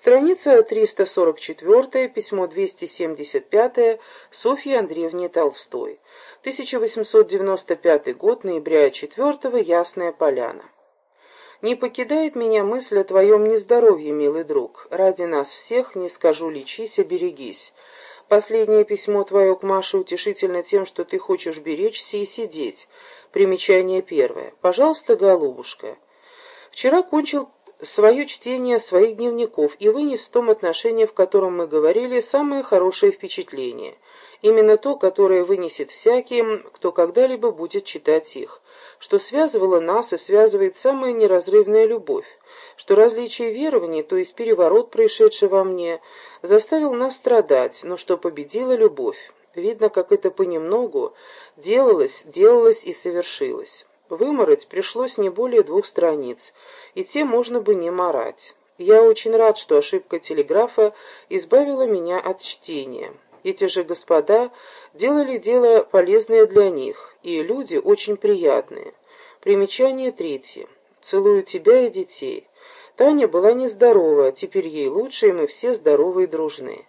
Страница 344, письмо 275 Софье Андреевне Толстой. 1895 год, ноября 4 Ясная Поляна. Не покидает меня мысль о твоем нездоровье, милый друг. Ради нас всех, не скажу лечись, оберегись. Последнее письмо твое к Маше утешительно тем, что ты хочешь беречься и сидеть. Примечание первое. Пожалуйста, голубушка. Вчера кончил свое чтение своих дневников и вынес в том отношении, в котором мы говорили, самое хорошее впечатление. Именно то, которое вынесет всякий, кто когда-либо будет читать их. Что связывало нас и связывает самая неразрывная любовь. Что различие верований, то есть переворот, происшедший во мне, заставил нас страдать, но что победила любовь. Видно, как это понемногу делалось, делалось и совершилось. Вымороть пришлось не более двух страниц, и те можно бы не марать. Я очень рад, что ошибка телеграфа избавила меня от чтения. Эти же господа делали дело полезное для них, и люди очень приятные. Примечание третье. Целую тебя и детей. Таня была нездорова, теперь ей лучше, и мы все здоровы и дружны.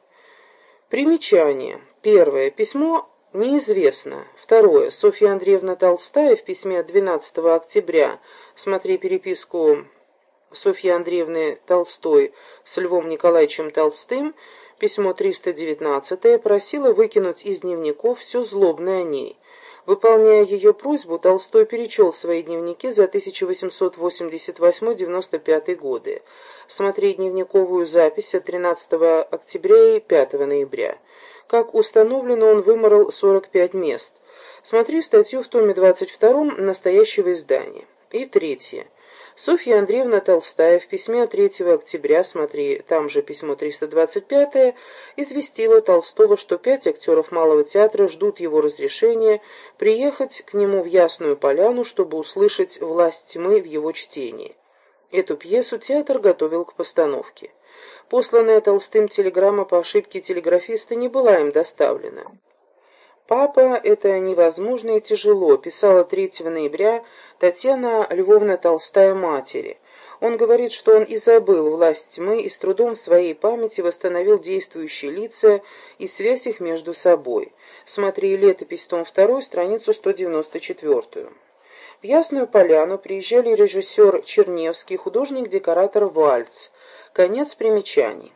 Примечание. Первое. Письмо неизвестно. Второе. Софья Андреевна Толстая в письме 12 октября, смотри переписку Софьи Андреевны Толстой с Львом Николаевичем Толстым, письмо 319, просила выкинуть из дневников все злобное о ней. Выполняя ее просьбу, Толстой перечел свои дневники за 1888-95 годы. Смотри дневниковую запись от 13 октября и 5 ноября. Как установлено, он выморал 45 мест. Смотри статью в томе 22 настоящего издания. И третье. Софья Андреевна Толстая в письме 3 октября, смотри, там же письмо 325, известила Толстого, что пять актеров Малого театра ждут его разрешения приехать к нему в Ясную Поляну, чтобы услышать «Власть тьмы» в его чтении. Эту пьесу театр готовил к постановке. Посланная Толстым телеграмма по ошибке телеграфиста не была им доставлена. «Папа, это невозможно и тяжело», писала 3 ноября Татьяна Львовна Толстая матери. Он говорит, что он и забыл власть тьмы и с трудом в своей памяти восстановил действующие лица и связь их между собой. Смотри летопись, том 2, страницу 194. В Ясную Поляну приезжали режиссер Черневский, художник-декоратор Вальц. Конец примечаний.